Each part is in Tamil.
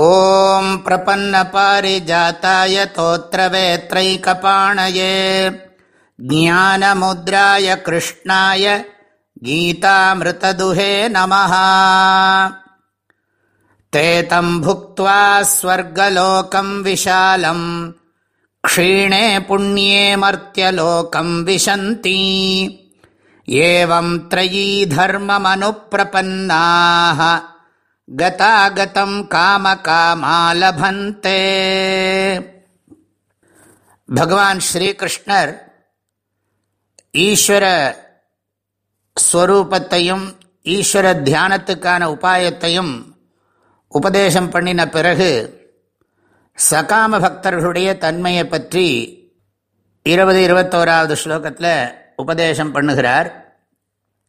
ॐ प्रपन्नपारिजाताय तोत्रवेत्रैकपाणये ज्ञानमुद्राय कृष्णाय गीतामृतदुहे नमः ते तम् भुक्त्वा स्वर्गलोकम् विशालम् क्षीणे पुण्ये मर्त्यलोकम् विशन्ति एवम् त्रयी धर्ममनुप्रपन्नाः கதாகதம் காம காமாலபந்தே பகவான் ஸ்ரீகிருஷ்ணர் ஈஸ்வர ஸ்வரூபத்தையும் ஈஸ்வர தியானத்துக்கான உபாயத்தையும் உபதேசம் பண்ணின பிறகு சகாம பக்தர்களுடைய தன்மையை பற்றி இருபது இருபத்தோராவது ஸ்லோகத்தில் உபதேசம் பண்ணுகிறார்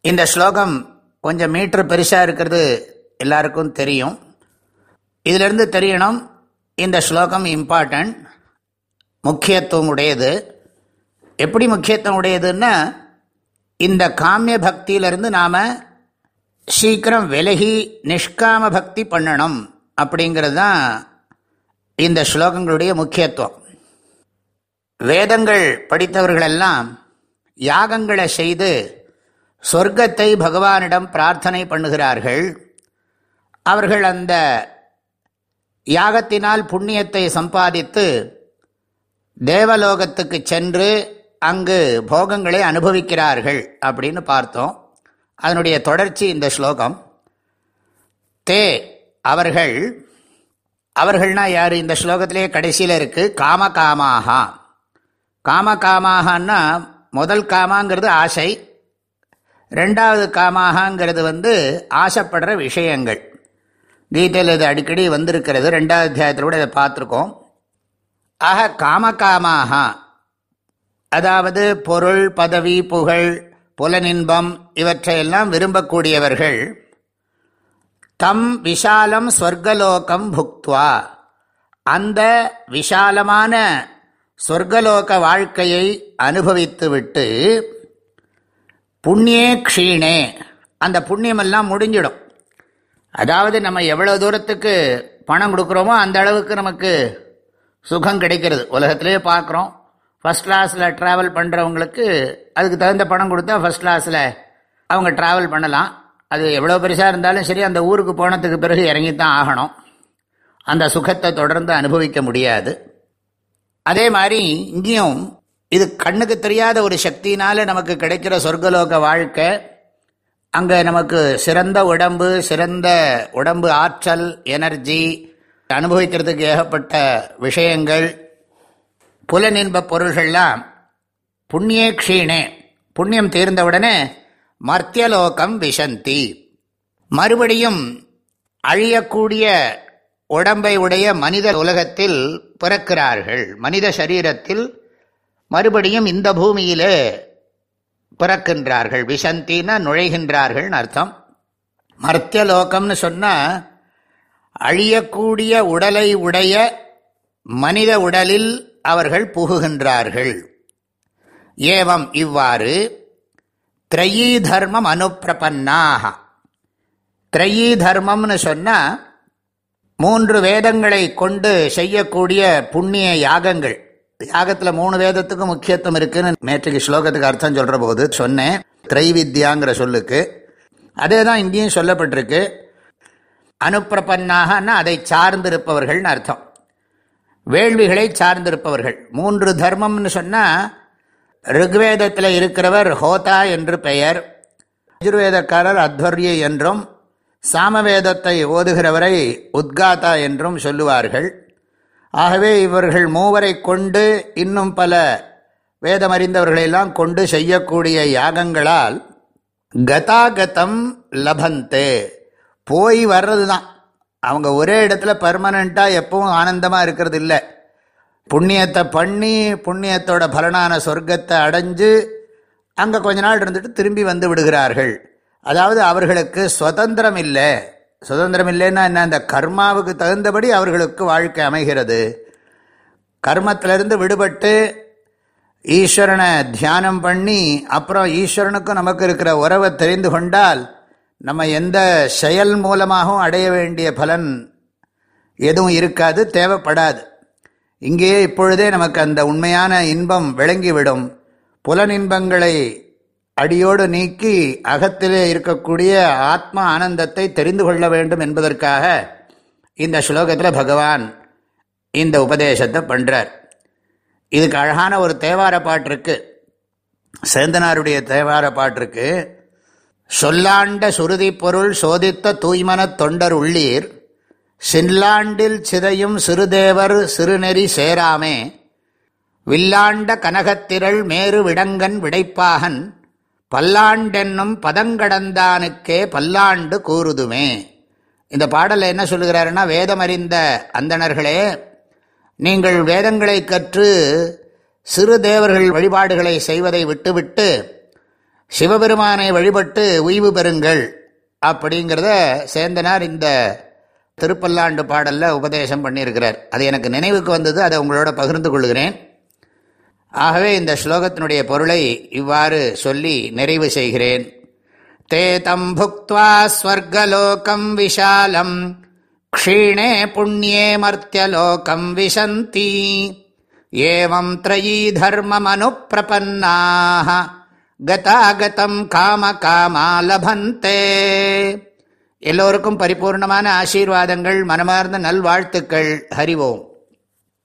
இந்த ஸ்லோகம் கொஞ்சம் மீட்டர் பெருசாக இருக்கிறது எல்லாருக்கும் தெரியும். இதிலிருந்து தெரியணும் இந்த ஸ்லோகம் இம்பார்ட்டன்ட் முக்கியத்துவம் உடையது எப்படி முக்கியத்துவம் உடையதுன்னா இந்த காமிய பக்தியிலிருந்து நாம் சீக்கிரம் விலகி நிஷ்காம பக்தி பண்ணணும் அப்படிங்கிறது தான் இந்த ஸ்லோகங்களுடைய முக்கியத்துவம். வேதங்கள் படித்தவர்களெல்லாம் யாகங்களை செய்து சொர்க்கத்தை பகவானிடம் பிரார்த்தனை பண்ணுகிறார்கள். அவர்கள் அந்த யாகத்தினால் புண்ணியத்தை சம்பாதித்து தேவலோகத்துக்கு சென்று அங்கு போகங்களை அனுபவிக்கிறார்கள் அப்படின்னு பார்த்தோம். அதனுடைய தொடர்ச்சி இந்த ஸ்லோகம். தே அவர்கள் அவர்கள்னா யார்? இந்த ஸ்லோகத்திலே கடைசியில் இருக்குது காம காமாக காம காமாகனா முதல் காமாங்கிறது ஆசை ரெண்டாவது காமாகங்கிறது வந்து ஆசைப்படுற விஷயங்கள். கீதையில் இது அடிக்கடி வந்திருக்கிறது. ரெண்டாவது அத்தியாயத்தில் கூட இதை பார்த்துருக்கோம். ஆக காமகாமாக அதாவது பொருள் பதவி புகழ் புலனின்பம் இவற்றையெல்லாம் விரும்பக்கூடியவர்கள் தம் விஷாலம் ஸ்வர்கலோகம் புக்துவா. அந்த விஷாலமான சொர்க்கலோக வாழ்க்கையை அனுபவித்துவிட்டு புண்ணியே க்ஷீணே அந்த புண்ணியமெல்லாம் முடிஞ்சிடும். அதாவது நம்ம எவ்வளோ தூரத்துக்கு பணம் கொடுக்குறோமோ அந்த அளவுக்கு நமக்கு சுகம் கிடைக்கிறது. உலகத்திலே பார்க்குறோம். ஃபஸ்ட் கிளாஸில் ட்ராவல் பண்ணுறவங்களுக்கு அதுக்கு தகுந்த பணம் கொடுத்தா ஃபஸ்ட் கிளாஸில் அவங்க ட்ராவல் பண்ணலாம். அது எவ்வளோ பெருசாக இருந்தாலும் சரி அந்த ஊருக்கு போனதுக்கு பிறகு இறங்கித்தான் ஆகணும். அந்த சுகத்தை தொடர்ந்து அனுபவிக்க முடியாது. அதே மாதிரி இங்கேயும் இது கண்ணுக்கு தெரியாத ஒரு சக்தினால நமக்கு கிடைக்கிற சொர்க்கலோக வாழ்க்கை அங்கே நமக்கு சிறந்த உடம்பு சிறந்த உடம்பு ஆற்றல் எனர்ஜி அனுபவிக்கிறதுக்கு ஏகப்பட்ட விஷயங்கள் புலனின்ப பொருள்கள்லாம் புண்ணியே க்ஷீணே புண்ணியம் தீர்ந்தவுடனே மர்த்தியலோகம் விஷந்தி. மறுபடியும் அழியக்கூடிய உடம்பை உடைய மனித உலகத்தில் பிறக்கிறார்கள். மனித சரீரத்தில் மறுபடியும் இந்த பூமியிலே பிறக்கின்றார்கள். விசந்தின நுழைகின்றார்கள் அர்த்தம். மர்த்தியலோகம்னு சொன்னால் அழியக்கூடிய உடலை உடைய மனித உடலில் அவர்கள் புகுகின்றார்கள். ஏவம் இவ்வாறு திரையீ தர்மம் அனுப்பிரபன்னாக திரையீ தர்மம்னு சொன்னால் மூன்று வேதங்களை கொண்டு செய்யக்கூடிய புண்ணிய யாகங்கள். யாகத்தில் மூணு வேதத்துக்கும் முக்கியத்துவம் இருக்குன்னு நேற்றுக்கு ஸ்லோகத்துக்கு அர்த்தம் சொல்கிற போது சொன்னேன். திரைவித்யாங்கிற சொல்லுக்கு. அதே தான் இங்கேயும் சொல்லப்பட்டிருக்கு. அனுப்பிரபன்னாகனா அதை சார்ந்திருப்பவர்கள்னு அர்த்தம். வேள்விகளை சார்ந்திருப்பவர்கள். மூன்று தர்மம்னு சொன்னால் ருக்வேதத்தில் இருக்கிறவர் ஹோதா என்று பெயர். யஜுர்வேதக்காரர் அத்வர்ய என்றும் சாமவேதத்தை ஓதுகிறவரை உத்காதா என்றும் சொல்லுவார்கள். ஆகவே இவர்கள் மூவரை கொண்டு இன்னும் பல வேதமறிந்தவர்களையெல்லாம் கொண்டு செய்யக்கூடிய யாகங்களால் கதாகதம் லபந்தே. போய் வர்றது தான் அவங்க ஒரே இடத்துல பர்மனண்ட்டாக எப்பவும் ஆனந்தமாக இருக்கிறது இல்லை புண்ணியத்தை பண்ணி புண்ணியத்தோட பலனான சொர்க்கத்தை அடைஞ்சு அங்கே கொஞ்ச நாள் இருந்துட்டு திரும்பி வந்து விடுகிறார்கள். அதாவது அவர்களுக்கு சுதந்திரம் இல்லை. சுதந்திரம் இல்லைன்னா என்ன? அந்த கர்மாவுக்கு தகுந்தபடி அவர்களுக்கு வாழ்க்கை அமைகிறது. கர்மத்திலிருந்து விடுபட்டு ஈஸ்வரனை தியானம் பண்ணி அப்புறம் ஈஸ்வரனுக்கும் நமக்கு இருக்கிற உறவை தெரிந்து கொண்டால் நம்ம எந்த செயல் மூலமாகவும் அடைய வேண்டிய பலன் எதுவும் இருக்காது தேவைப்படாது. இங்கேயே இப்பொழுதே நமக்கு அந்த உண்மையான இன்பம் விளங்கிவிடும். புலனின்பங்களை அடியோடு நீக்கி அகத்திலே இருக்கக்கூடிய ஆத்ம ஆனந்தத்தை தெரிந்து கொள்ள வேண்டும் என்பதற்காக இந்த ஸ்லோகத்தில் பகவான் இந்த உபதேசத்தை பண்ணுறார் இதுக்கு அழகான ஒரு தேவார பாட்டு இருக்கு. சேந்தனாருடைய தேவார பாட்டிருக்கு சொல்லாண்ட சுருதி பொருள் சோதித்த தூய்மன தொண்டர் உள்ளீர். சின்லாண்டில் சிதையும் சிறுதேவர் சிறுநெறி சேராமே. வில்லாண்ட கனகத்திரள் மேறு விடங்கன் விடைப்பாகன். பல்லாண்டென்னும் பதங்கடந்தானுக்கே பல்லாண்டு கூறுதுமே. இந்த பாடலில் என்ன சொல்லுகிறாருன்னா வேதமறிந்த அந்தணர்களே நீங்கள் வேதங்களை கற்று சிறு தேவர்கள் வழிபாடுகளை செய்வதை விட்டுவிட்டு சிவபெருமானை வழிபட்டு உய்வு பெறுங்கள் அப்படிங்கிறத சேந்தனார் இந்த திருப்பல்லாண்டு பாடலில் உபதேசம் பண்ணியிருக்கிறார். அது எனக்கு நினைவுக்கு வந்தது அதை உங்களோட பகிர்ந்து கொள்கிறேன். ஆகவே இந்த ஸ்லோகத்தினுடைய பொருளை இவ்வாறு சொல்லி நிறைவு செய்கிறேன். தே தம் புக்வா ஸ்வர்கலோகம் விஷாலம் க்ஷீணே புண்ணியே மர்த்தியலோகம் விசந்தி ஏவம் த்ரயீ தர்மமனு பிரபன்னாக கதாகதம் காம காமா லபந்தே. எல்லோருக்கும் பரிபூர்ணமான ஆசீர்வாதங்கள் மனமார்ந்த நல்வாழ்த்துக்கள். ஹரிவோம்